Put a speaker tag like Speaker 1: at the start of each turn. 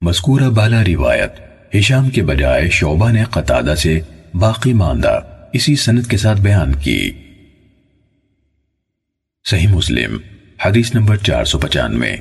Speaker 1: مذکورہ بالا روایت ہشام کے بجائے شعبہ نے قطادہ سے باقی ماندہ اسی سنت کے ساتھ بیان کی۔ صحیح مسلم، حدیث نمبر چار سو پچانوے۔